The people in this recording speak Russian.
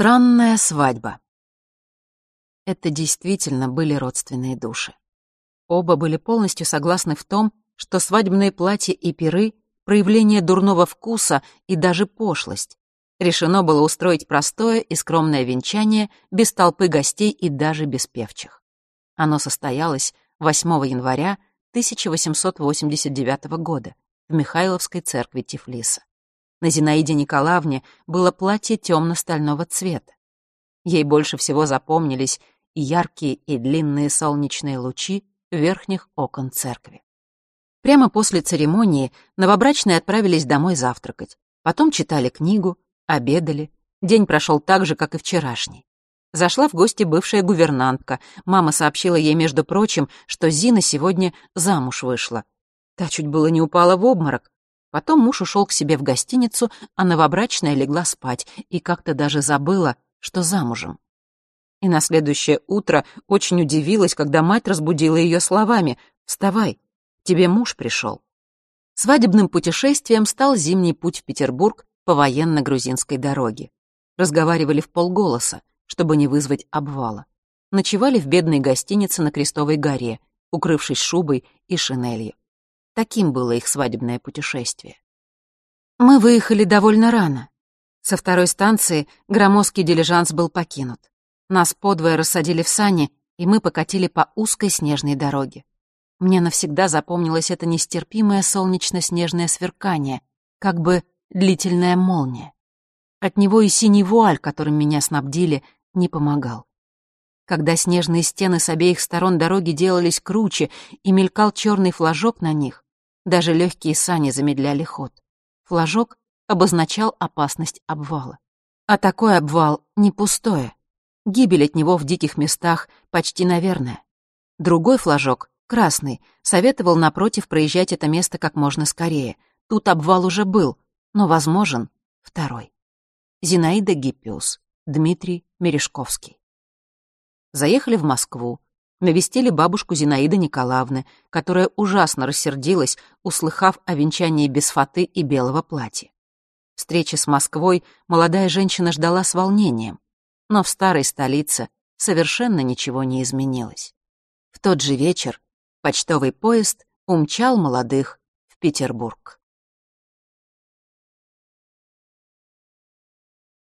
Странная свадьба. Это действительно были родственные души. Оба были полностью согласны в том, что свадебные платья и пиры — проявление дурного вкуса и даже пошлость. Решено было устроить простое и скромное венчание без толпы гостей и даже без певчих. Оно состоялось 8 января 1889 года в Михайловской церкви Тифлиса. На Зинаиде Николаевне было платье темно-стального цвета. Ей больше всего запомнились яркие и длинные солнечные лучи верхних окон церкви. Прямо после церемонии новобрачные отправились домой завтракать. Потом читали книгу, обедали. День прошел так же, как и вчерашний. Зашла в гости бывшая гувернантка. Мама сообщила ей, между прочим, что Зина сегодня замуж вышла. Та чуть было не упала в обморок, Потом муж ушел к себе в гостиницу, а новобрачная легла спать и как-то даже забыла, что замужем. И на следующее утро очень удивилась, когда мать разбудила ее словами «Вставай, тебе муж пришел». Свадебным путешествием стал зимний путь в Петербург по военно-грузинской дороге. Разговаривали в полголоса, чтобы не вызвать обвала. Ночевали в бедной гостинице на Крестовой горе, укрывшись шубой и шинелью. Таким было их свадебное путешествие. Мы выехали довольно рано. Со второй станции громоздкий дилижанс был покинут. Нас подвое рассадили в сани, и мы покатили по узкой снежной дороге. Мне навсегда запомнилось это нестерпимое солнечно-снежное сверкание, как бы длительная молния. От него и синий вуаль, которым меня снабдили, не помогал. Когда снежные стены с обеих сторон дороги делались круче и мелькал черный флажок на них, даже легкие сани замедляли ход. Флажок обозначал опасность обвала. А такой обвал не пустое. Гибель от него в диких местах почти наверное. Другой флажок, красный, советовал напротив проезжать это место как можно скорее. Тут обвал уже был, но возможен второй. Зинаида Гиппиус, Дмитрий Мережковский. Заехали в Москву, навестили бабушку Зинаиды Николаевны, которая ужасно рассердилась, услыхав о венчании без фаты и белого платья. Встречи с Москвой молодая женщина ждала с волнением, но в старой столице совершенно ничего не изменилось. В тот же вечер почтовый поезд умчал молодых в Петербург.